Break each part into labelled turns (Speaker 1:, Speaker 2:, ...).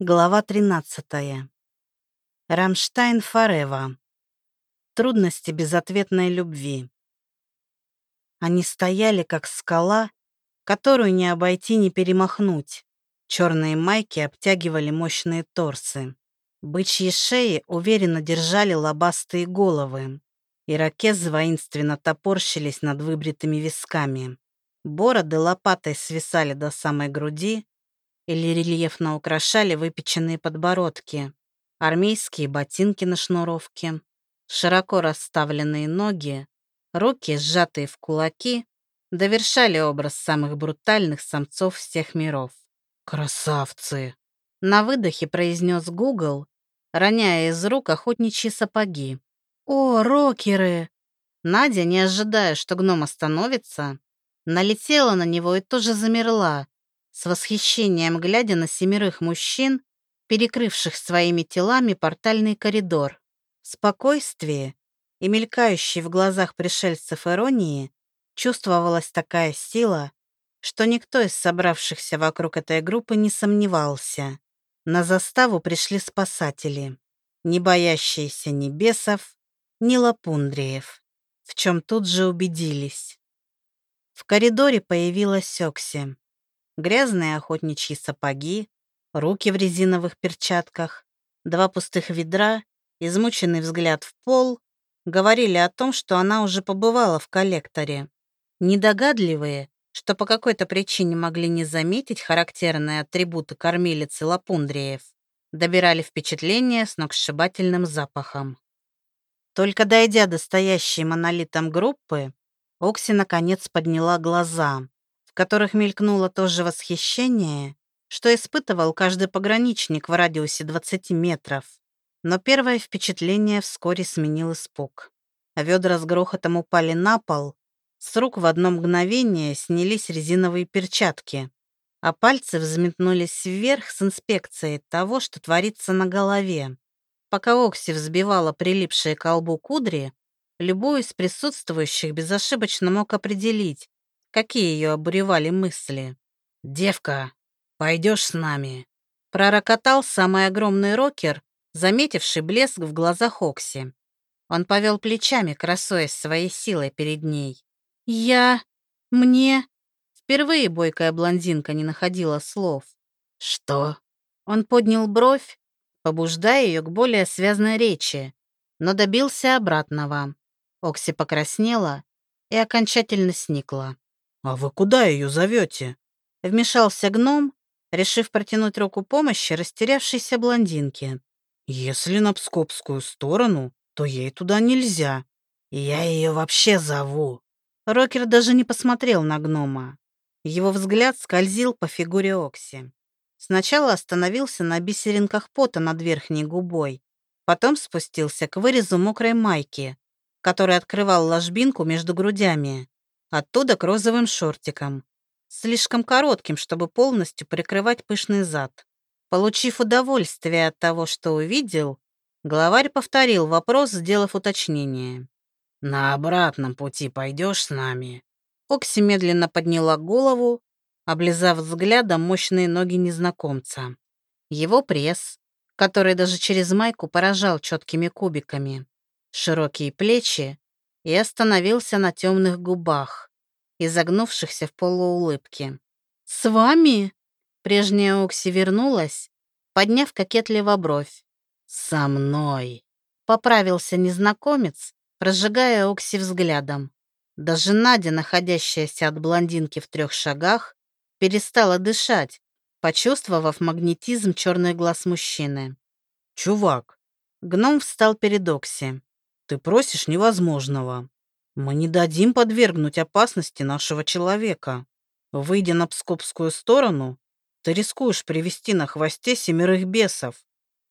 Speaker 1: Глава 13. Рамштайн Форева. Трудности безответной любви. Они стояли, как скала, которую не обойти, не перемахнуть. Черные майки обтягивали мощные торсы. Бычьи шеи уверенно держали лобастые головы. Иракезы воинственно топорщились над выбритыми висками. Бороды лопатой свисали до самой груди, или рельефно украшали выпеченные подбородки, армейские ботинки на шнуровке, широко расставленные ноги, руки, сжатые в кулаки, довершали образ самых брутальных самцов всех миров. «Красавцы!» На выдохе произнес Гугл, роняя из рук охотничьи сапоги. «О, рокеры!» Надя, не ожидая, что гном остановится, налетела на него и тоже замерла, с восхищением глядя на семерых мужчин, перекрывших своими телами портальный коридор. Спокойствие и мелькающей в глазах пришельцев иронии чувствовалась такая сила, что никто из собравшихся вокруг этой группы не сомневался. На заставу пришли спасатели, не боящиеся ни бесов, ни лапундриев, в чем тут же убедились. В коридоре появилась Окси грязные охотничьи сапоги, руки в резиновых перчатках, два пустых ведра, измученный взгляд в пол, говорили о том, что она уже побывала в коллекторе. Недогадливые, что по какой-то причине могли не заметить характерные атрибуты кормилицы лапундриев, добирали впечатление с сногсшибательным запахом. Только дойдя до стоящей монолитом группы, Окси наконец подняла глаза которых мелькнуло то же восхищение, что испытывал каждый пограничник в радиусе 20 метров. Но первое впечатление вскоре сменил испуг. Ведра с грохотом упали на пол, с рук в одно мгновение снялись резиновые перчатки, а пальцы взметнулись вверх с инспекцией того, что творится на голове. Пока Окси взбивала прилипшие к колбу кудри, любой из присутствующих безошибочно мог определить, какие ее обуревали мысли. «Девка, пойдешь с нами?» Пророкотал самый огромный рокер, заметивший блеск в глазах Окси. Он повел плечами, красуясь своей силой перед ней. «Я... мне...» Впервые бойкая блондинка не находила слов. «Что?» Он поднял бровь, побуждая ее к более связной речи, но добился обратного. Окси покраснела и окончательно сникла.
Speaker 2: «А вы куда ее зовете?»
Speaker 1: Вмешался гном, решив протянуть руку помощи растерявшейся блондинке.
Speaker 2: «Если на Пскопскую сторону, то ей туда нельзя. Я ее вообще зову».
Speaker 1: Рокер даже не посмотрел на гнома. Его взгляд скользил по фигуре Окси. Сначала остановился на бисеринках пота над верхней губой, потом спустился к вырезу мокрой майки, который открывал ложбинку между грудями. Оттуда к розовым шортикам. Слишком коротким, чтобы полностью прикрывать пышный зад. Получив удовольствие от того, что увидел, главарь повторил вопрос, сделав уточнение.
Speaker 2: «На обратном пути пойдешь с нами?»
Speaker 1: Окси медленно подняла голову, облизав взглядом мощные ноги незнакомца. Его пресс, который даже через майку поражал четкими кубиками, широкие плечи и остановился на темных губах, изогнувшихся в полуулыбке. «С вами?» Прежняя Окси вернулась, подняв кокетливо бровь.
Speaker 2: «Со мной!»
Speaker 1: Поправился незнакомец, прожигая Окси взглядом. Даже Надя, находящаяся от блондинки в трех шагах, перестала дышать, почувствовав магнетизм черных глаз мужчины.
Speaker 2: «Чувак!»
Speaker 1: Гном встал перед Окси.
Speaker 2: Ты просишь невозможного. Мы не дадим подвергнуть опасности нашего человека. Выйдя на пскопскую сторону, ты рискуешь привести на хвосте семерых бесов,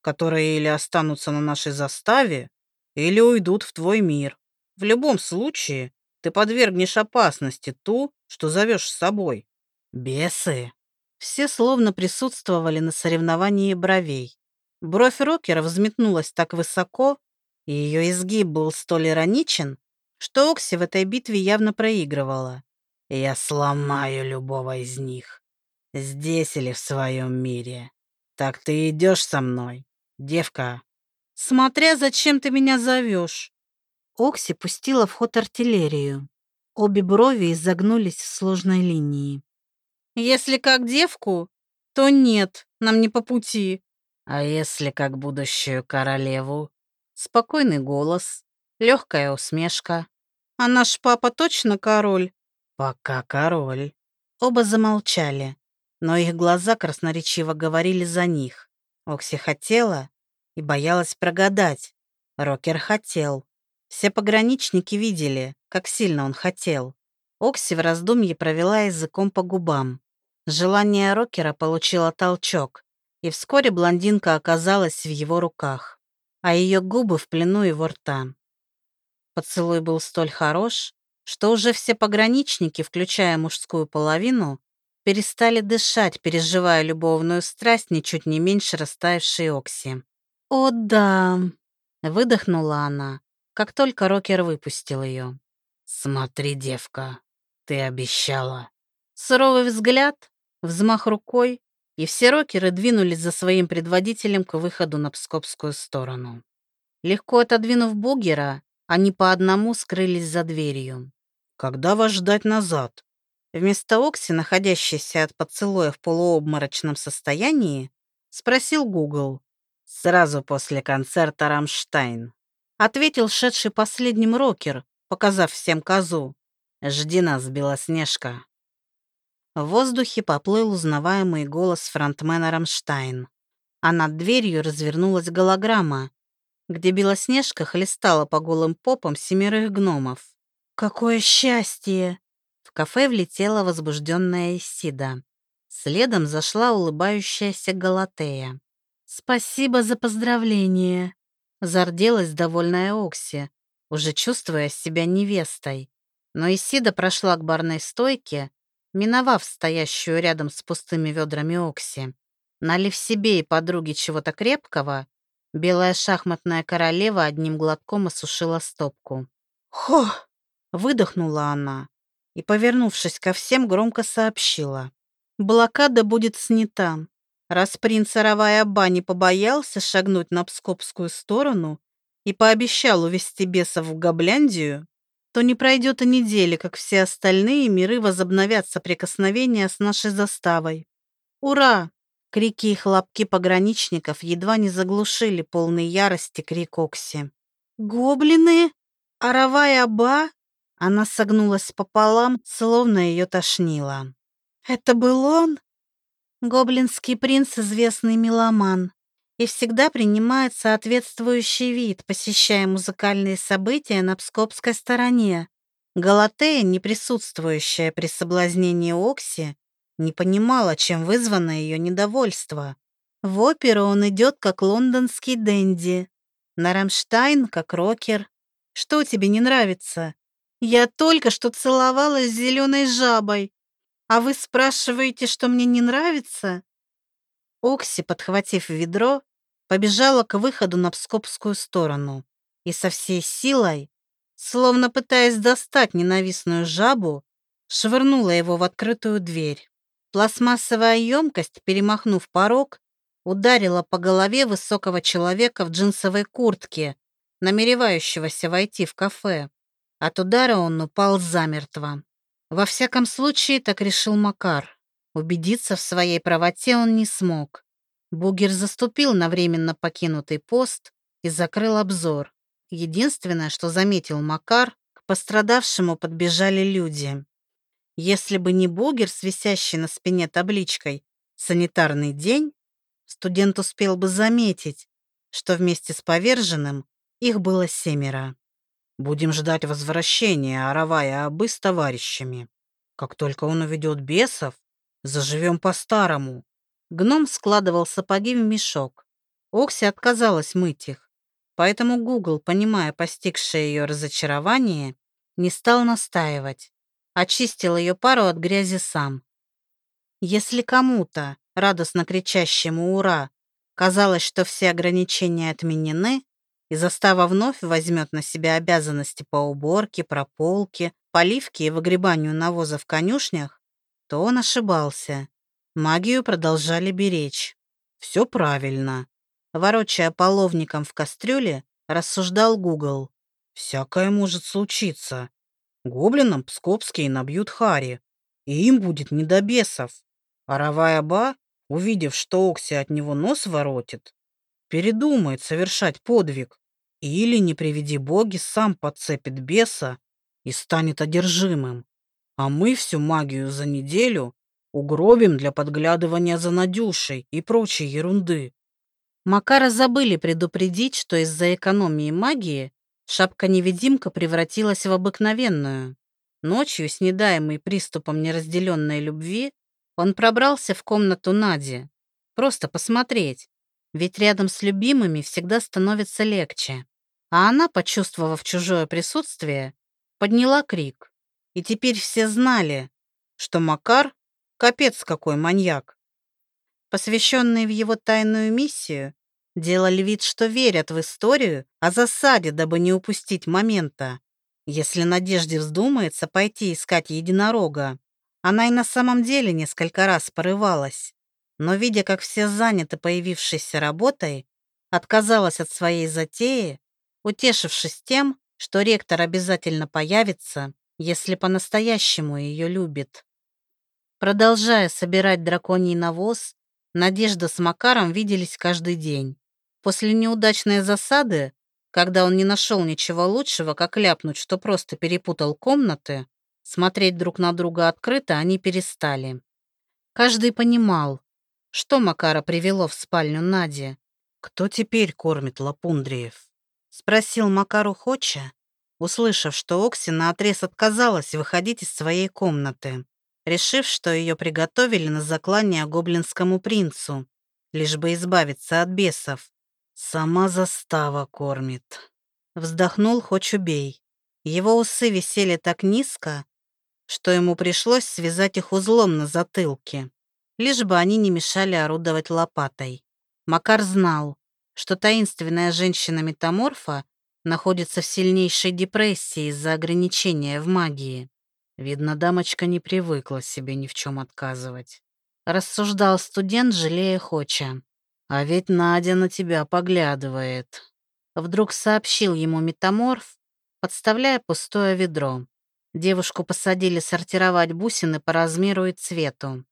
Speaker 2: которые или останутся на нашей заставе, или уйдут в твой мир. В любом случае, ты подвергнешь опасности ту, что зовешь с собой. Бесы.
Speaker 1: Все словно присутствовали на соревновании бровей. Бровь рокера взметнулась так высоко, и ее изгиб был столь ироничен, что Окси в этой битве явно проигрывала.
Speaker 2: «Я сломаю любого из них, здесь или в своем мире. «Так ты идешь со мной, девка?»
Speaker 1: «Смотря, зачем ты меня зовешь». Окси пустила в ход артиллерию. Обе брови изогнулись в сложной линии. «Если как девку, то нет, нам не по пути».
Speaker 2: «А если как будущую королеву?»
Speaker 1: Спокойный голос, легкая усмешка. «А наш папа точно король?»
Speaker 2: «Пока король».
Speaker 1: Оба замолчали, но их глаза красноречиво говорили за них. Окси хотела и боялась прогадать. Рокер хотел. Все пограничники видели, как сильно он хотел. Окси в раздумье провела языком по губам. Желание Рокера получило толчок, и вскоре блондинка оказалась в его руках, а ее губы в плену его рта. Поцелуй был столь хорош, что уже все пограничники, включая мужскую половину, перестали дышать, переживая любовную страсть ничуть не меньше растаявшей Окси. «О, да!» — выдохнула она, как только Рокер выпустил ее.
Speaker 2: «Смотри, девка, ты обещала».
Speaker 1: Суровый взгляд, взмах рукой, и все рокеры двинулись за своим предводителем к выходу на Пскопскую сторону. Легко отодвинув Бугера, они по одному скрылись за дверью.
Speaker 2: Когда вас ждать назад?
Speaker 1: Вместо Окси, находящейся от поцелуя в полуобморочном состоянии, спросил Гугл.
Speaker 2: Сразу после концерта «Рамштайн»,
Speaker 1: ответил шедший последним рокер, показав всем козу.
Speaker 2: «Жди нас, Белоснежка».
Speaker 1: В воздухе поплыл узнаваемый голос фронтмена «Рамштайн», а над дверью развернулась голограмма, где Белоснежка хлестала по голым попам семерых гномов. «Какое счастье!» В кафе влетела возбужденная Исида. Следом зашла улыбающаяся Галатея. «Спасибо за поздравление!» Зарделась довольная Окси, уже чувствуя себя невестой. Но Исида прошла к барной стойке, миновав стоящую рядом с пустыми ведрами Окси. Налив себе и подруге чего-то крепкого, белая шахматная королева одним глотком осушила стопку. «Хо!» Выдохнула она и, повернувшись ко всем, громко сообщила. «Блокада будет снята. Раз принц Аравай-Аба не побоялся шагнуть на Пскопскую сторону и пообещал увести бесов в Гобляндию, то не пройдет и недели, как все остальные миры возобновят соприкосновения с нашей заставой. Ура!» Крики и хлопки пограничников едва не заглушили полной ярости крик Окси. «Гоблины? Аравай-Аба? Она согнулась пополам, словно ее тошнило. «Это был он?» Гоблинский принц — известный меломан и всегда принимает соответствующий вид, посещая музыкальные события на пскопской стороне. Галатея, не присутствующая при соблазнении Окси, не понимала, чем вызвано ее недовольство. В оперу он идет как лондонский денди, на Рамштайн как рокер. Что тебе не нравится? Я только что целовалась с зеленой жабой, а вы спрашиваете, что мне не нравится?» Окси, подхватив ведро, побежала к выходу на Пскопскую сторону и со всей силой, словно пытаясь достать ненавистную жабу, швырнула его в открытую дверь. Пластмассовая емкость, перемахнув порог, ударила по голове высокого человека в джинсовой куртке, намеревающегося войти в кафе. От удара он упал замертво. Во всяком случае, так решил Макар. Убедиться в своей правоте он не смог. Бугер заступил на временно покинутый пост и закрыл обзор. Единственное, что заметил Макар, к пострадавшему подбежали люди. Если бы не Бугер с висящей на спине табличкой «Санитарный день», студент успел бы заметить, что вместе с поверженным их было семеро. Будем ждать возвращения Аравая Абы с товарищами. Как только он уведет бесов, заживем по-старому. Гном складывал сапоги в мешок. Окси отказалась мыть их, поэтому Гугл, понимая постигшее ее разочарование, не стал настаивать. Очистил ее пару от грязи сам. Если кому-то, радостно кричащему «Ура!», казалось, что все ограничения отменены, и застава вновь возьмет на себя обязанности по уборке, прополке, поливке и выгребанию навоза в конюшнях, то он ошибался. Магию продолжали беречь.
Speaker 2: Все правильно. Ворочая половником в кастрюле, рассуждал Гугл. Всякое может случиться. Гоблинам пскопские набьют хари, и им будет не до бесов. А Равая-ба, увидев, что Окси от него нос воротит, передумает совершать подвиг. Или, не приведи боги, сам подцепит беса и станет одержимым. А мы всю магию за неделю угробим для подглядывания за Надюшей и прочей ерунды.
Speaker 1: Макара забыли предупредить, что из-за экономии магии шапка-невидимка превратилась в обыкновенную. Ночью, снедаемый приступом неразделенной любви, он пробрался в комнату Нади. Просто посмотреть, ведь рядом с любимыми всегда становится легче. А она, почувствовав чужое присутствие, подняла крик. И теперь все знали, что Макар — капец какой маньяк. Посвященные в его тайную миссию делали вид, что верят в историю о засаде, дабы не упустить момента. Если Надежде вздумается пойти искать единорога, она и на самом деле несколько раз порывалась. Но, видя, как все заняты появившейся работой, отказалась от своей затеи, утешившись тем, что ректор обязательно появится, если по-настоящему ее любит. Продолжая собирать драконий навоз, Надежда с Макаром виделись каждый день. После неудачной засады, когда он не нашел ничего лучшего, как ляпнуть, что просто перепутал комнаты, смотреть друг на друга открыто они перестали. Каждый понимал, что Макара привело в спальню Нади.
Speaker 2: «Кто теперь кормит Лапундриев?»
Speaker 1: — спросил Макару Хоча, услышав, что Окси наотрез отказалась выходить из своей комнаты, решив, что ее приготовили на заклание гоблинскому принцу, лишь бы избавиться от бесов.
Speaker 2: «Сама застава кормит», —
Speaker 1: вздохнул Хоть убей. Его усы висели так низко, что ему пришлось связать их узлом на затылке, лишь бы они не мешали орудовать лопатой. Макар знал, что таинственная женщина-метаморфа находится в сильнейшей депрессии из-за ограничения в магии. Видно, дамочка не привыкла себе ни в чем отказывать. Рассуждал студент, жалея Хоча.
Speaker 2: А ведь Надя на тебя поглядывает.
Speaker 1: Вдруг сообщил ему метаморф, подставляя пустое ведро. Девушку посадили сортировать бусины по размеру и цвету.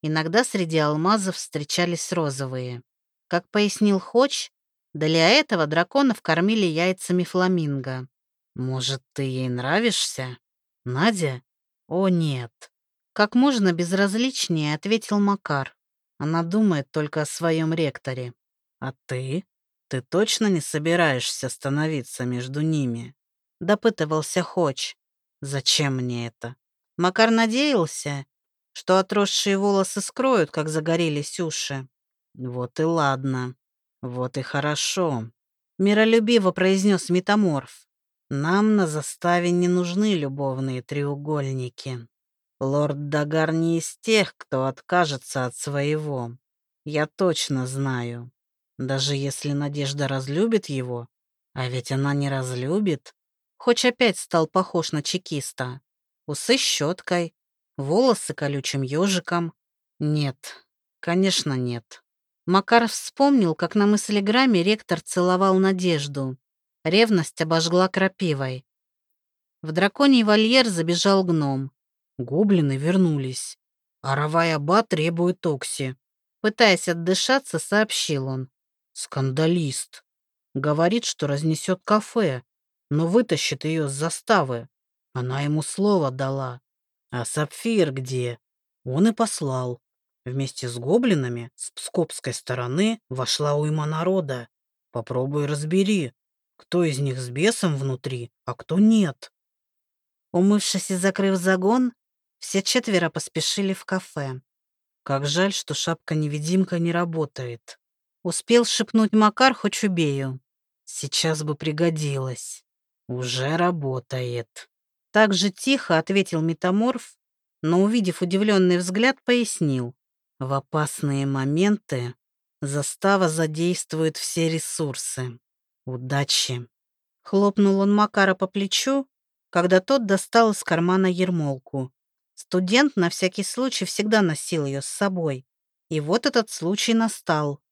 Speaker 1: Иногда среди алмазов встречались розовые. Как пояснил Хоч, для этого драконов кормили яйцами фламинго.
Speaker 2: «Может, ты ей нравишься? Надя?»
Speaker 1: «О, нет!» Как можно безразличнее ответил Макар. Она думает только о своем ректоре.
Speaker 2: А ты? Ты точно не собираешься становиться между ними?
Speaker 1: Допытывался Хоч. Зачем мне это? Макар надеялся, что отросшие волосы скроют, как загорелись уши.
Speaker 2: Вот и ладно. Вот и хорошо.
Speaker 1: Миролюбиво произнес метаморф.
Speaker 2: Нам на заставе не нужны любовные треугольники. Лорд Дагар не из тех, кто откажется от своего. Я точно знаю. Даже если Надежда разлюбит его, а ведь она не разлюбит,
Speaker 1: хоть опять стал похож на чекиста. Усы щеткой, волосы колючим ежиком. Нет, конечно, нет. Макар вспомнил, как на мыслеграмме ректор целовал Надежду. Ревность обожгла крапивой. В драконий вольер забежал гном.
Speaker 2: Гоблины вернулись. А Равай-Аба требует Окси.
Speaker 1: Пытаясь отдышаться, сообщил он.
Speaker 2: Скандалист. Говорит, что разнесет кафе, но вытащит ее с заставы. Она ему слово дала. А сапфир где? Он и послал. Вместе с гоблинами с пскопской стороны вошла уйма народа. Попробуй разбери, кто из них с бесом внутри, а кто нет.
Speaker 1: Умывшись и закрыв загон, все четверо поспешили в кафе.
Speaker 2: Как жаль, что шапка-невидимка не работает.
Speaker 1: Успел шепнуть Макар Хочубею.
Speaker 2: Сейчас бы пригодилась. Уже работает.
Speaker 1: Так же тихо ответил метаморф, но, увидев удивленный взгляд, пояснил.
Speaker 2: В опасные моменты застава задействует все ресурсы. Удачи.
Speaker 1: Хлопнул он Макара по плечу, когда тот достал из кармана ермолку. Студент на всякий случай всегда носил ее с собой. И вот этот случай настал.